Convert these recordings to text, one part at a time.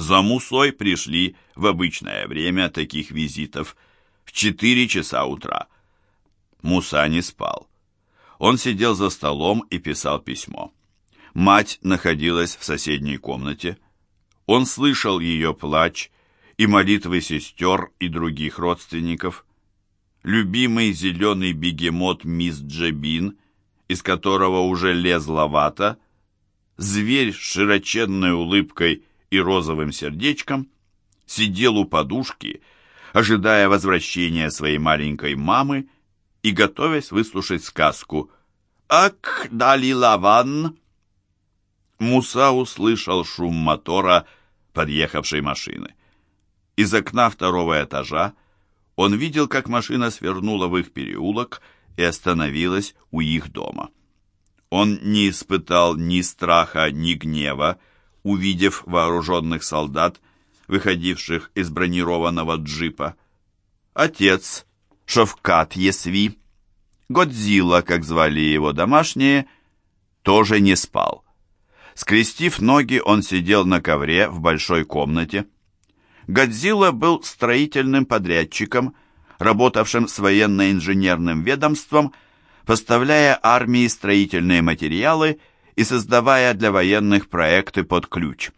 За Мусой пришли в обычное время таких визитов в 4 часа утра. Муса не спал. Он сидел за столом и писал письмо. Мать находилась в соседней комнате. Он слышал ее плач и молитвы сестер и других родственников. Любимый зеленый бегемот мисс Джебин, из которого уже лезла вата, зверь с широченной улыбкой и розовым сердечком, сидел у подушки, ожидая возвращения своей маленькой мамы и готовясь выслушать сказку «Ак, дали лаван!» Муса услышал шум мотора подъехавшей машины. Из окна второго этажа он видел, как машина свернула в их переулок и остановилась у их дома. Он не испытал ни страха, ни гнева, увидев вооруженных солдат, выходивших из бронированного джипа. Отец, Шовкат Есви, Годзилла, как звали его домашние, тоже не спал. Скрестив ноги, он сидел на ковре в большой комнате. Годзилла был строительным подрядчиком, работавшим с военно-инженерным ведомством, поставляя армии строительные материалы и создавая для военных проекты под ключ.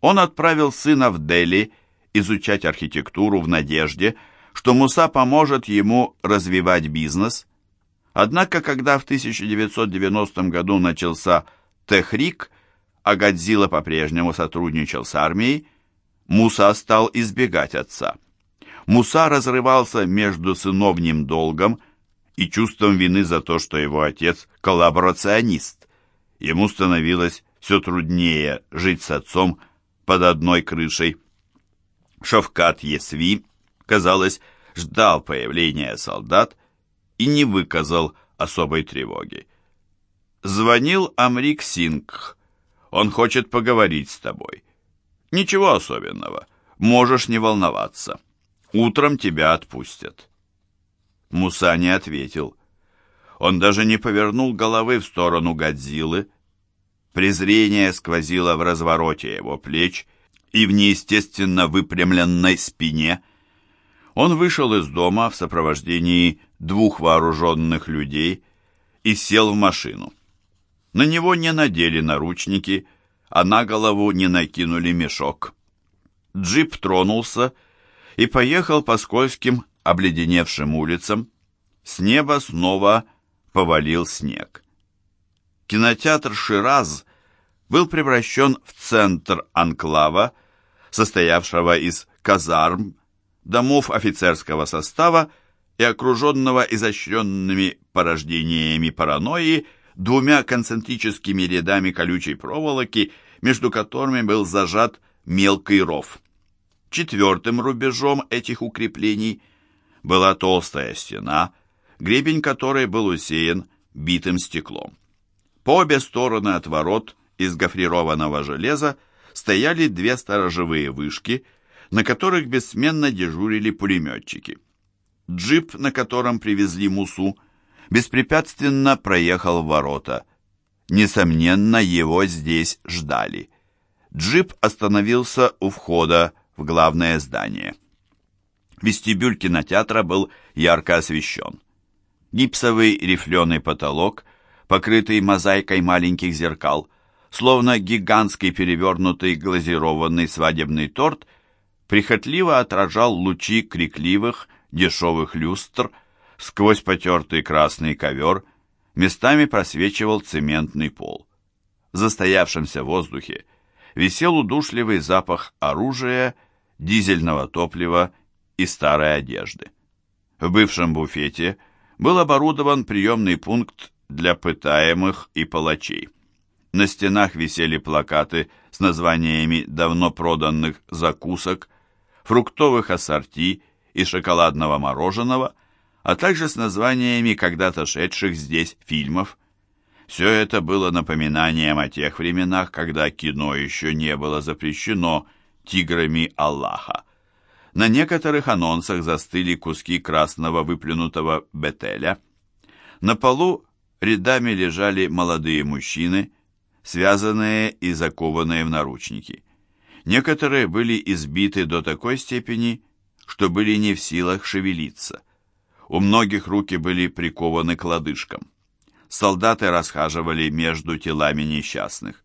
Он отправил сына в Дели изучать архитектуру в надежде, что Муса поможет ему развивать бизнес. Однако, когда в 1990 году начался Техрик, а Годзилла по-прежнему сотрудничал с армией, Муса стал избегать отца. Муса разрывался между сыновним долгом и чувством вины за то, что его отец – коллаборационист. Ему становилось все труднее жить с отцом под одной крышей. Шавкат Есви, казалось, ждал появления солдат и не выказал особой тревоги. Звонил Амрик Сингх. Он хочет поговорить с тобой. Ничего особенного. Можешь не волноваться. Утром тебя отпустят. Муса не ответил. Он даже не повернул головы в сторону Годзиллы. Презрение сквозило в развороте его плеч и в неестественно выпрямленной спине. Он вышел из дома в сопровождении двух вооруженных людей и сел в машину. На него не надели наручники, а на голову не накинули мешок. Джип тронулся и поехал по скользким, обледеневшим улицам. С неба снова повалил снег. Кинотеатр «Шираз» был превращен в центр анклава, состоявшего из казарм, домов офицерского состава и окруженного изощренными порождениями паранойи двумя концентрическими рядами колючей проволоки между которыми был зажат мелкий ров. Четвертым рубежом этих укреплений была толстая стена, гребень которой был усеян битым стеклом. По обе стороны от ворот из гофрированного железа стояли две сторожевые вышки, на которых бессменно дежурили пулеметчики. Джип, на котором привезли Мусу, беспрепятственно проехал в ворота – Несомненно, его здесь ждали. Джип остановился у входа в главное здание. Вестибюль кинотеатра был ярко освещен. Гипсовый рифленый потолок, покрытый мозаикой маленьких зеркал, словно гигантский перевернутый глазированный свадебный торт, прихотливо отражал лучи крикливых, дешевых люстр сквозь потертый красный ковер – местами просвечивал цементный пол. В застоявшемся воздухе висел удушливый запах оружия, дизельного топлива и старой одежды. В бывшем буфете был оборудован приемный пункт для пытаемых и палачей. На стенах висели плакаты с названиями давно проданных закусок, фруктовых ассорти и шоколадного мороженого – а также с названиями когда-то шедших здесь фильмов. Все это было напоминанием о тех временах, когда кино еще не было запрещено тиграми Аллаха. На некоторых анонсах застыли куски красного выплюнутого бетеля. На полу рядами лежали молодые мужчины, связанные и закованные в наручники. Некоторые были избиты до такой степени, что были не в силах шевелиться. У многих руки были прикованы к лодыжкам. Солдаты расхаживали между телами несчастных.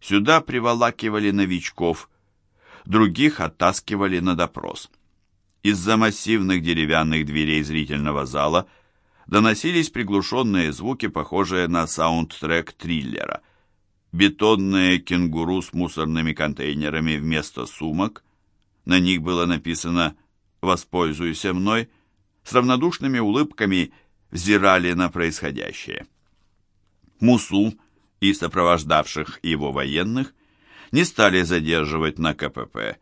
Сюда приволакивали новичков, других оттаскивали на допрос. Из-за массивных деревянных дверей зрительного зала доносились приглушенные звуки, похожие на саундтрек триллера. Бетонные кенгуру с мусорными контейнерами вместо сумок. На них было написано «Воспользуйся мной», с равнодушными улыбками взирали на происходящее. Мусу и сопровождавших его военных не стали задерживать на КПП,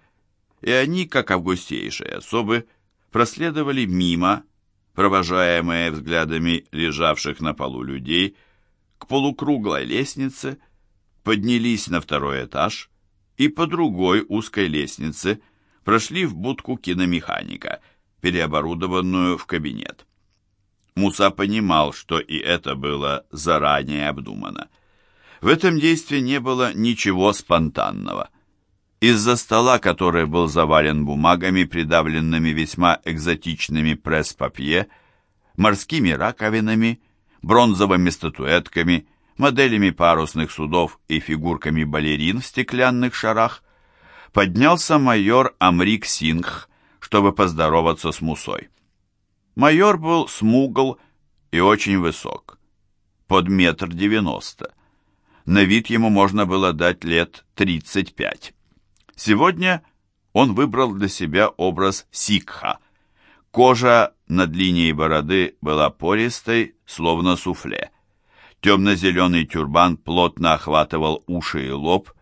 и они, как августейшие особы, проследовали мимо, провожаемые взглядами лежавших на полу людей, к полукруглой лестнице, поднялись на второй этаж и по другой узкой лестнице прошли в будку киномеханика, переоборудованную в кабинет. Муса понимал, что и это было заранее обдумано. В этом действии не было ничего спонтанного. Из-за стола, который был завален бумагами, придавленными весьма экзотичными пресс-папье, морскими раковинами, бронзовыми статуэтками, моделями парусных судов и фигурками балерин в стеклянных шарах, поднялся майор Амрик Сингх, чтобы поздороваться с Мусой. Майор был смугл и очень высок, под метр девяносто. На вид ему можно было дать лет тридцать пять. Сегодня он выбрал для себя образ сикха. Кожа над линией бороды была пористой, словно суфле. Темно-зеленый тюрбан плотно охватывал уши и лоб,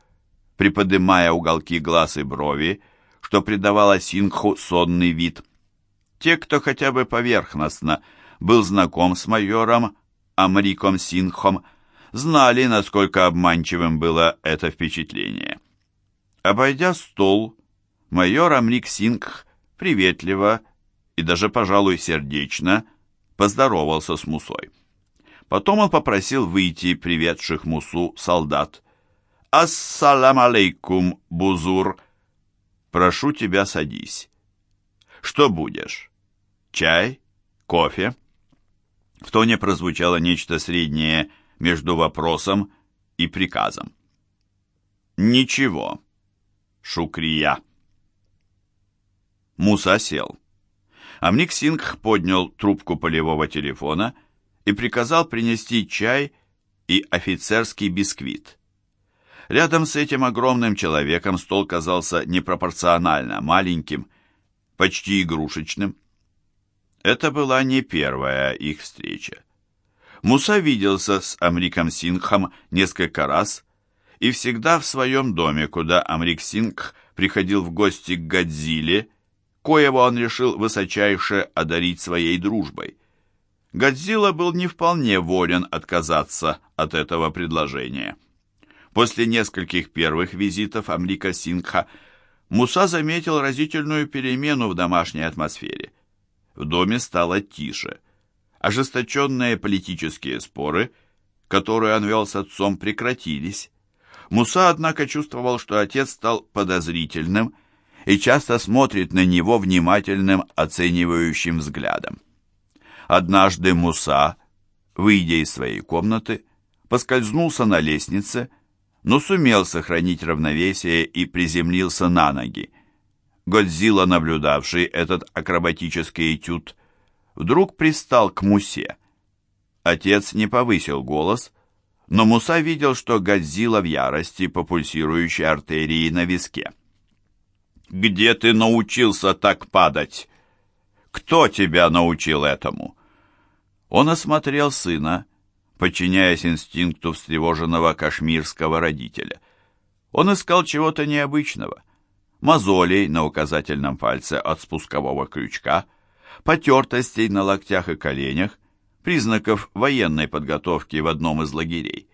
приподымая уголки глаз и брови, что придавало сингху сонный вид. Те, кто хотя бы поверхностно был знаком с майором Амриком Синхом, знали, насколько обманчивым было это впечатление. Обойдя стол, майор Амрик Сингх приветливо и даже, пожалуй, сердечно поздоровался с Мусой. Потом он попросил выйти приведших Мусу солдат. «Ассалам алейкум, Бузур!» «Прошу тебя, садись». «Что будешь?» Чай? Кофе?» В тоне прозвучало нечто среднее между вопросом и приказом. «Ничего. Шукрия». Муса сел. Амник Сингх поднял трубку полевого телефона и приказал принести чай и офицерский бисквит. Рядом с этим огромным человеком стол казался непропорционально маленьким, почти игрушечным. Это была не первая их встреча. Муса виделся с Амриком Сингхом несколько раз и всегда в своем доме, куда Амрик Сингх приходил в гости к Годзилле, коего он решил высочайше одарить своей дружбой. Годзилла был не вполне волен отказаться от этого предложения. После нескольких первых визитов Амрика Сингха Муса заметил разительную перемену в домашней атмосфере – в доме стало тише. Ожесточенные политические споры, которые он вел с отцом, прекратились. Муса, однако, чувствовал, что отец стал подозрительным и часто смотрит на него внимательным, оценивающим взглядом. Однажды Муса, выйдя из своей комнаты, поскользнулся на лестнице, но сумел сохранить равновесие и приземлился на ноги. Годзилла, наблюдавший этот акробатический этюд, вдруг пристал к Мусе. Отец не повысил голос, но Муса видел, что Годзилла в ярости по пульсирующей артерии на виске. «Где ты научился так падать? Кто тебя научил этому?» Он осмотрел сына, подчиняясь инстинкту встревоженного кашмирского родителя. Он искал чего-то необычного — мозолей на указательном пальце от спускового крючка, потертостей на локтях и коленях, признаков военной подготовки в одном из лагерей.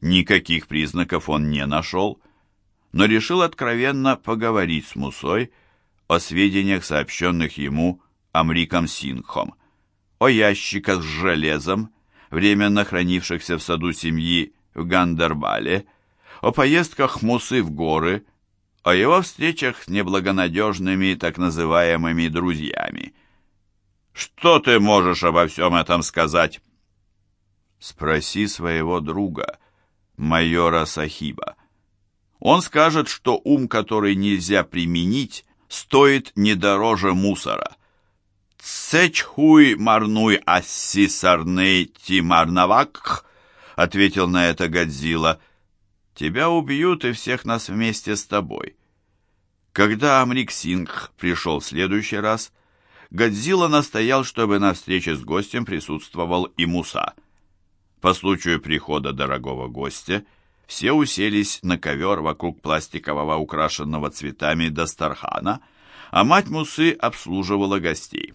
Никаких признаков он не нашел, но решил откровенно поговорить с Мусой о сведениях, сообщенных ему Амриком Сингхом, о ящиках с железом, временно хранившихся в саду семьи в Гандербале, о поездках Мусы в горы, о его встречах с неблагонадежными так называемыми друзьями. «Что ты можешь обо всем этом сказать?» «Спроси своего друга, майора Сахиба. Он скажет, что ум, который нельзя применить, стоит не дороже мусора». «Цечхуй марнуй асси сарней тимарнавак», — ответил на это Годзилла. «Тебя убьют и всех нас вместе с тобой». Когда Амрик Сингх пришел в следующий раз, Годзилла настоял, чтобы на встрече с гостем присутствовал и Муса. По случаю прихода дорогого гостя все уселись на ковер вокруг пластикового украшенного цветами Дастархана, а мать Мусы обслуживала гостей.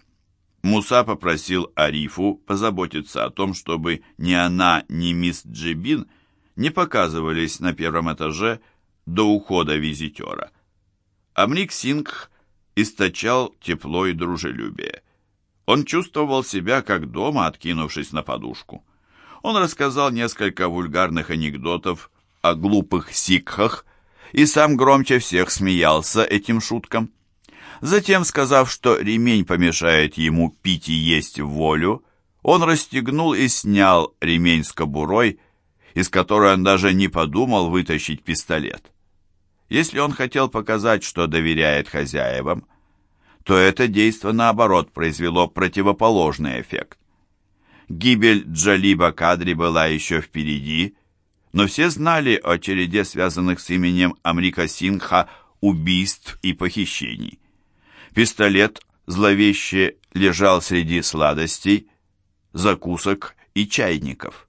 Муса попросил Арифу позаботиться о том, чтобы ни она, ни мисс Джибин не показывались на первом этаже до ухода визитера. Амрик Сингх источал тепло и дружелюбие. Он чувствовал себя как дома, откинувшись на подушку. Он рассказал несколько вульгарных анекдотов о глупых сикхах и сам громче всех смеялся этим шуткам. Затем, сказав, что ремень помешает ему пить и есть волю, он расстегнул и снял ремень с кобурой, из которой он даже не подумал вытащить пистолет. Если он хотел показать, что доверяет хозяевам, то это действо, наоборот, произвело противоположный эффект. Гибель Джалиба Кадри была еще впереди, но все знали о череде связанных с именем Амрика Сингха убийств и похищений. Пистолет зловеще лежал среди сладостей, закусок и чайников.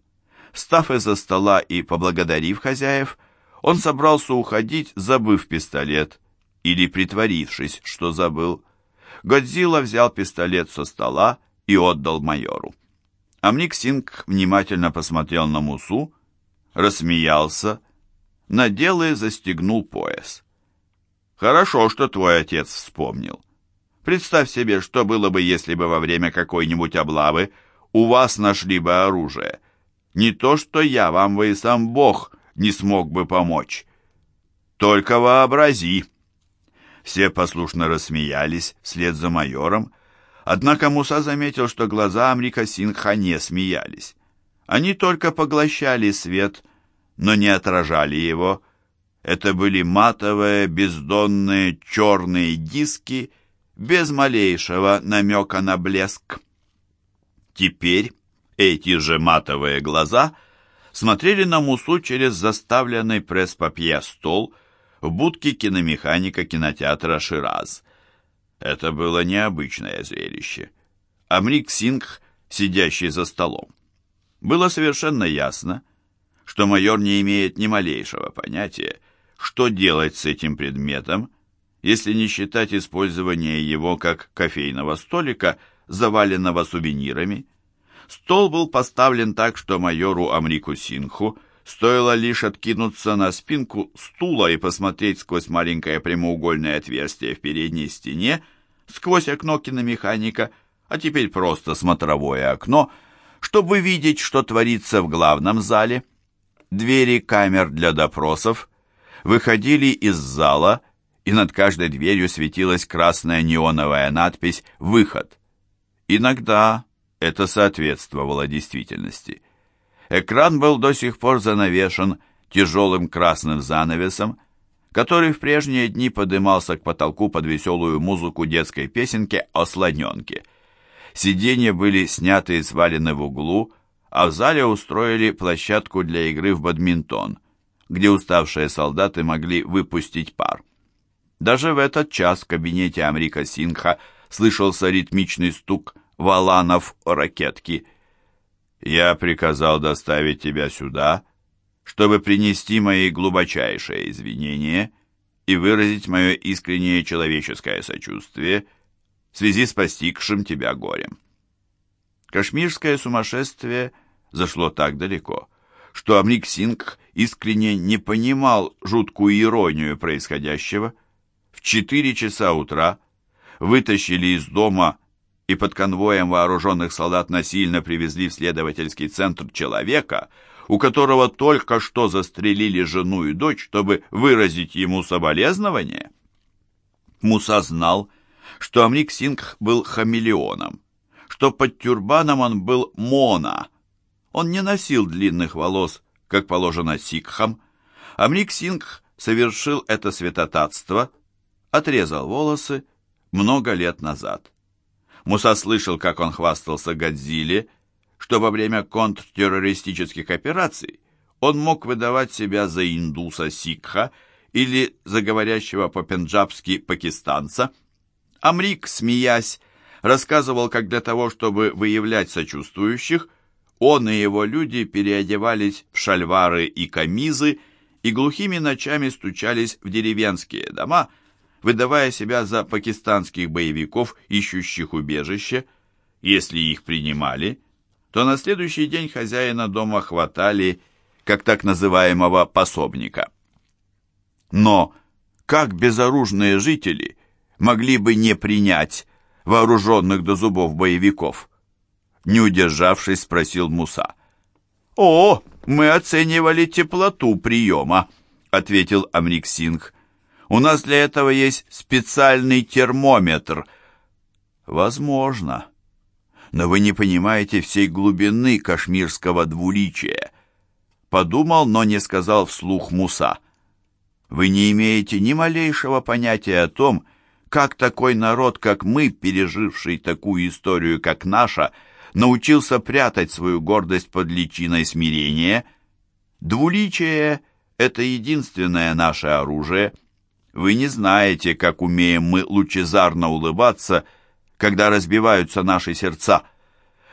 Став из-за стола и поблагодарив хозяев, он собрался уходить, забыв пистолет, или притворившись, что забыл. Годзилла взял пистолет со стола и отдал майору. Амник Синг внимательно посмотрел на Мусу, рассмеялся, надел и застегнул пояс. «Хорошо, что твой отец вспомнил. Представь себе, что было бы, если бы во время какой-нибудь облавы у вас нашли бы оружие. Не то, что я, вам вы и сам Бог не смог бы помочь. Только вообрази!» Все послушно рассмеялись вслед за майором, однако Муса заметил, что глаза Амрика Синха не смеялись. Они только поглощали свет, но не отражали его. Это были матовые, бездонные, черные диски — без малейшего намека на блеск. Теперь эти же матовые глаза смотрели на Мусу через заставленный пресс-папье стол в будке киномеханика кинотеатра «Шираз». Это было необычное зрелище. Амрик Сингх, сидящий за столом. Было совершенно ясно, что майор не имеет ни малейшего понятия, что делать с этим предметом, если не считать использование его как кофейного столика, заваленного сувенирами. Стол был поставлен так, что майору Амрику Синху стоило лишь откинуться на спинку стула и посмотреть сквозь маленькое прямоугольное отверстие в передней стене, сквозь окно киномеханика, а теперь просто смотровое окно, чтобы видеть, что творится в главном зале. Двери камер для допросов выходили из зала и над каждой дверью светилась красная неоновая надпись «Выход». Иногда это соответствовало действительности. Экран был до сих пор занавешен тяжелым красным занавесом, который в прежние дни подымался к потолку под веселую музыку детской песенки о слоненке. Сиденья были сняты и свалены в углу, а в зале устроили площадку для игры в бадминтон, где уставшие солдаты могли выпустить пар. Даже в этот час в кабинете Амрика Синха слышался ритмичный стук валанов о ракетки. «Я приказал доставить тебя сюда, чтобы принести мои глубочайшие извинения и выразить мое искреннее человеческое сочувствие в связи с постигшим тебя горем». Кашмирское сумасшествие зашло так далеко, что Амрик Сингх искренне не понимал жуткую иронию происходящего – в 4 часа утра вытащили из дома и под конвоем вооруженных солдат насильно привезли в следовательский центр человека, у которого только что застрелили жену и дочь, чтобы выразить ему соболезнование? Муса знал, что Амрик Сингх был хамелеоном, что под тюрбаном он был мона. Он не носил длинных волос, как положено сикхам. Амрик Сингх совершил это святотатство, отрезал волосы много лет назад. Муса слышал, как он хвастался Годзилле, что во время контртеррористических операций он мог выдавать себя за индуса Сикха или за говорящего по-пенджабски пакистанца. Амрик, смеясь, рассказывал, как для того, чтобы выявлять сочувствующих, он и его люди переодевались в шальвары и камизы и глухими ночами стучались в деревенские дома, выдавая себя за пакистанских боевиков, ищущих убежище. Если их принимали, то на следующий день хозяина дома хватали как так называемого пособника. Но как безоружные жители могли бы не принять вооруженных до зубов боевиков? Не удержавшись, спросил Муса. «О, мы оценивали теплоту приема», — ответил Амрик Сингх. «У нас для этого есть специальный термометр». «Возможно. Но вы не понимаете всей глубины кашмирского двуличия». Подумал, но не сказал вслух Муса. «Вы не имеете ни малейшего понятия о том, как такой народ, как мы, переживший такую историю, как наша, — научился прятать свою гордость под личиной смирения. Двуличие — это единственное наше оружие. Вы не знаете, как умеем мы лучезарно улыбаться, когда разбиваются наши сердца.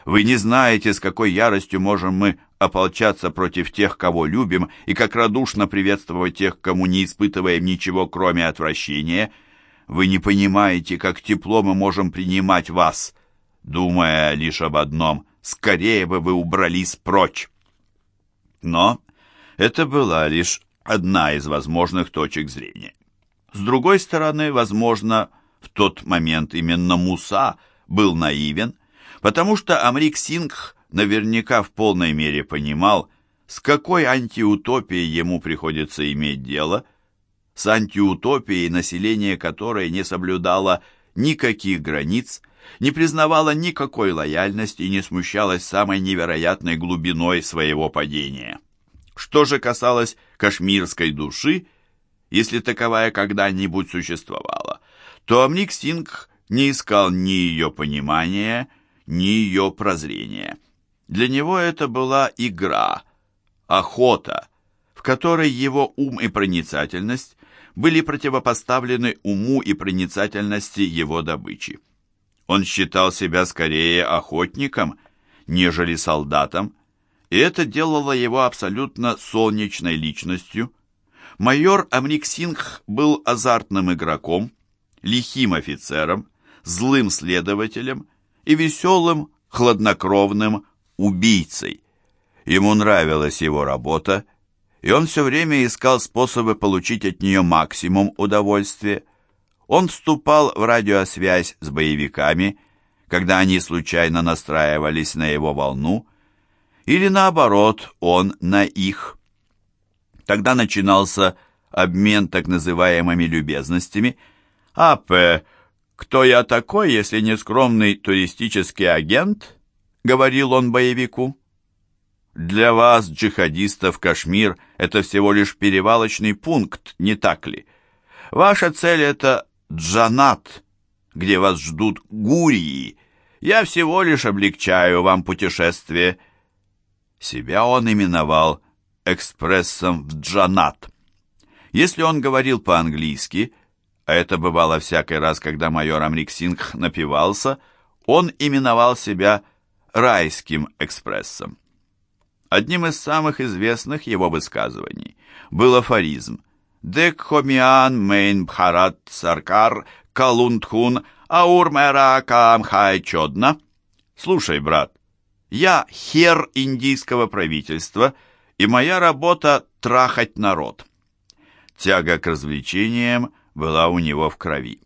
Вы не знаете, с какой яростью можем мы ополчаться против тех, кого любим, и как радушно приветствовать тех, кому не испытываем ничего, кроме отвращения. Вы не понимаете, как тепло мы можем принимать вас думая лишь об одном — скорее бы вы убрались прочь. Но это была лишь одна из возможных точек зрения. С другой стороны, возможно, в тот момент именно Муса был наивен, потому что Амрик Сингх наверняка в полной мере понимал, с какой антиутопией ему приходится иметь дело, с антиутопией, население которой не соблюдало никаких границ, не признавала никакой лояльности и не смущалась самой невероятной глубиной своего падения. Что же касалось кашмирской души, если таковая когда-нибудь существовала, то Амник Сингх не искал ни ее понимания, ни ее прозрения. Для него это была игра, охота, в которой его ум и проницательность были противопоставлены уму и проницательности его добычи. Он считал себя скорее охотником, нежели солдатом, и это делало его абсолютно солнечной личностью. Майор Амрик Сингх был азартным игроком, лихим офицером, злым следователем и веселым, хладнокровным убийцей. Ему нравилась его работа, и он все время искал способы получить от нее максимум удовольствия. Он вступал в радиосвязь с боевиками, когда они случайно настраивались на его волну, или наоборот, он на их. Тогда начинался обмен так называемыми любезностями. «АП, кто я такой, если не скромный туристический агент?» — говорил он боевику. «Для вас, джихадистов, Кашмир — это всего лишь перевалочный пункт, не так ли? Ваша цель — это Джанат, где вас ждут гурии. Я всего лишь облегчаю вам путешествие». Себя он именовал экспрессом в Джанат. Если он говорил по-английски, а это бывало всякий раз, когда майор Амрик Сингх напивался, он именовал себя райским экспрессом. Одним из самых известных его высказываний был афоризм Декхомиан Мейн Бхарат Саркар Калунтхун Аурмера Камхай Чодна. Слушай, брат, я хер индийского правительства, и моя работа — трахать народ. Тяга к развлечениям была у него в крови.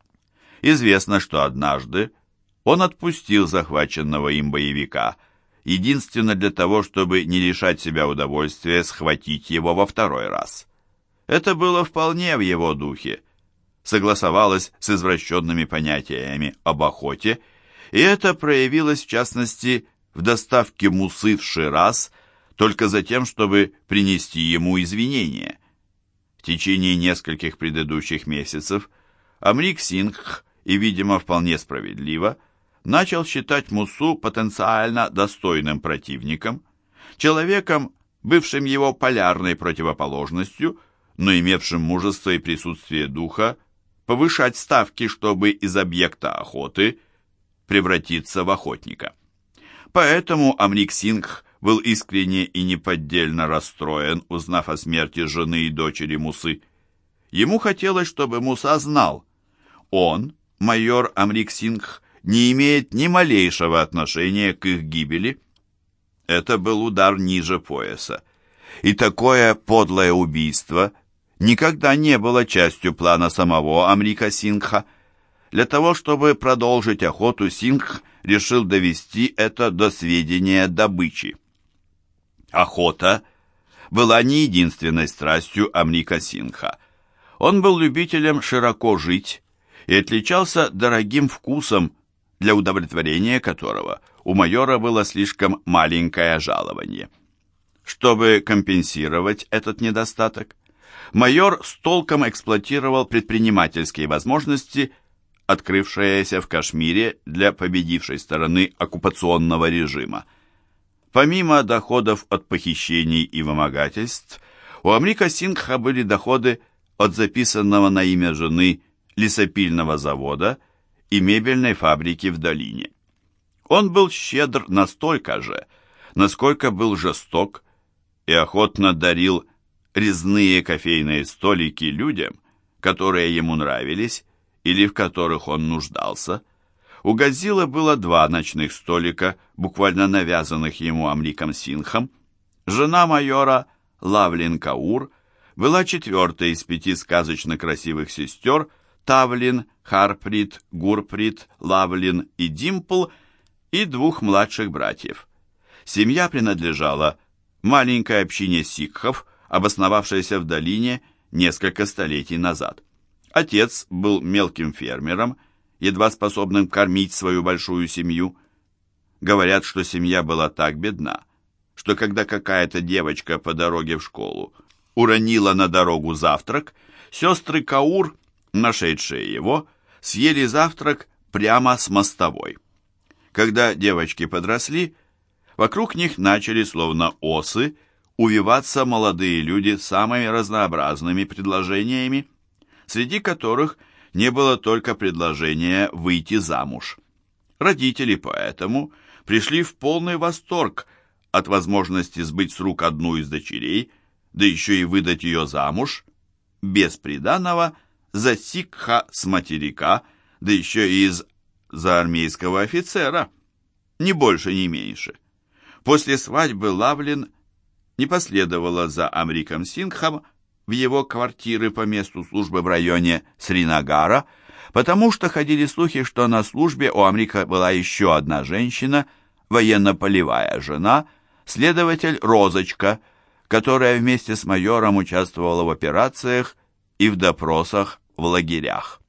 Известно, что однажды он отпустил захваченного им боевика единственно для того, чтобы не лишать себя удовольствия схватить его во второй раз. Это было вполне в его духе, согласовалось с извращенными понятиями об охоте, и это проявилось в частности в доставке мусы в Шираз только за тем, чтобы принести ему извинения. В течение нескольких предыдущих месяцев Амрик Сингх, и, видимо, вполне справедливо, начал считать Мусу потенциально достойным противником, человеком, бывшим его полярной противоположностью, но имевшим мужество и присутствие духа повышать ставки, чтобы из объекта охоты превратиться в охотника. Поэтому Амрик Сингх был искренне и неподдельно расстроен, узнав о смерти жены и дочери Мусы. Ему хотелось, чтобы Муса знал, он, майор Амрик Сингх, не имеет ни малейшего отношения к их гибели. Это был удар ниже пояса. И такое подлое убийство никогда не было частью плана самого Амрика Сингха. Для того, чтобы продолжить охоту, Сингх решил довести это до сведения добычи. Охота была не единственной страстью Амрика Сингха. Он был любителем широко жить и отличался дорогим вкусом, для удовлетворения которого у майора было слишком маленькое жалование. Чтобы компенсировать этот недостаток, майор с толком эксплуатировал предпринимательские возможности, открывшиеся в Кашмире для победившей стороны оккупационного режима. Помимо доходов от похищений и вымогательств, у Амрика Сингха были доходы от записанного на имя жены лесопильного завода – и мебельной фабрики в долине. Он был щедр настолько же, насколько был жесток и охотно дарил резные кофейные столики людям, которые ему нравились или в которых он нуждался. У Газила было два ночных столика, буквально навязанных ему Амриком Синхом. Жена майора Лавлин Каур была четвертой из пяти сказочно красивых сестер – Тавлин, Харприт, Гурприт, Лавлин и Димпл и двух младших братьев. Семья принадлежала маленькой общине сикхов, обосновавшейся в долине несколько столетий назад. Отец был мелким фермером, едва способным кормить свою большую семью. Говорят, что семья была так бедна, что когда какая-то девочка по дороге в школу уронила на дорогу завтрак, сестры Каур нашедшие его, съели завтрак прямо с мостовой. Когда девочки подросли, вокруг них начали, словно осы, увиваться молодые люди самыми разнообразными предложениями, среди которых не было только предложения выйти замуж. Родители поэтому пришли в полный восторг от возможности сбыть с рук одну из дочерей, да еще и выдать ее замуж, без приданого, за сикха с материка, да еще и из за армейского офицера, ни больше, ни меньше. После свадьбы Лавлин не последовала за Амриком Сингхом в его квартиры по месту службы в районе Сринагара, потому что ходили слухи, что на службе у Амрика была еще одна женщина, военно-полевая жена, следователь Розочка, которая вместе с майором участвовала в операциях и в допросах в лагерях.